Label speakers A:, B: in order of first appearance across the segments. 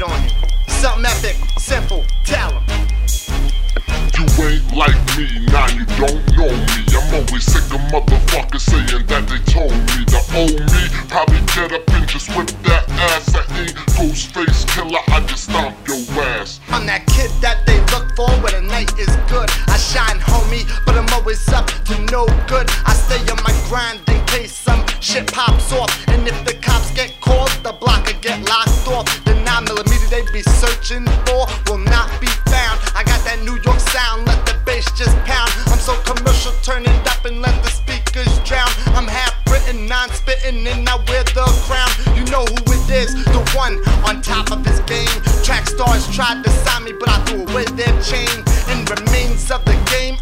A: it on you. Something epic, simple, tell them.
B: You ain't like me, now you don't know me. I'm always sick of motherfuckers saying that they told me. The old me probably get up and just whip that ass. I ain't Ghostface Killah, I just stomp your ass.
A: I'm that kid that they look for when the night is good. I shine, homie, but I'm always up to no good. I stay on my grind in case some shit pops off. And if the cops get called, the block will get locked they be searching for will not be found. I got that New York sound, let the bass just pound. I'm so commercial, turn it up and let the speakers drown. I'm half Britain, non spitting, and I wear the crown. You know who it is, the one on top of his game. Track stars tried to sign me, but I threw away their chain. and remains of the game,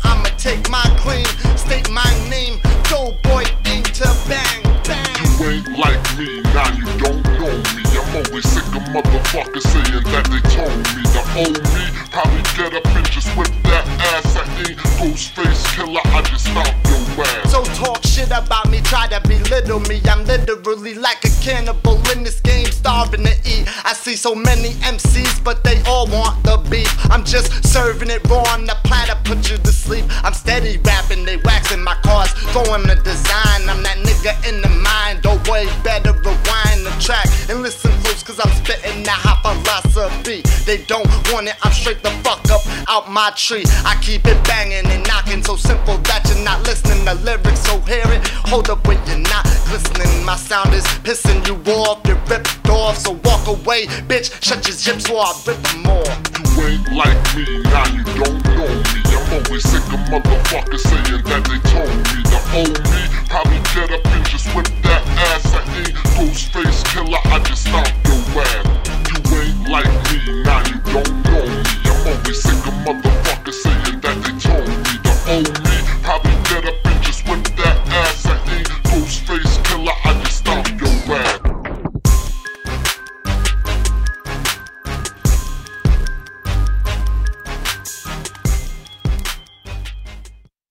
B: motherfuckers saying that they told me. The old me probably get up and just whip that ass. I ain't Ghostface Killah, I just stomp your ass.
A: So talk shit about me, try to belittle me. I'm literally like a cannibal in this game, starving to eat. I see so many MCs, but they all want the beef. I'm just serving it raw on the platter, put you to sleep. I'm steady rapping, they waxing my cars, throwing the design. I'm that nigga in the mind, oh way better rewind the track and listen spitting that hot philosophy. They don't want it, I'm straight the fuck up out my tree. I keep it banging and knocking, so simple that you're not listening to lyrics, so hear it. Hold up when you're not listening. My sound is pissing you off, you're ripped off, so walk away, bitch. Shut your zips or I'll rip them off.
B: You ain't like me, now you don't know me. I'm always sick of motherfuckers saying that they told me. The old me probably get up and just whip that ass. I ain't Ghostface Killah, I just stomp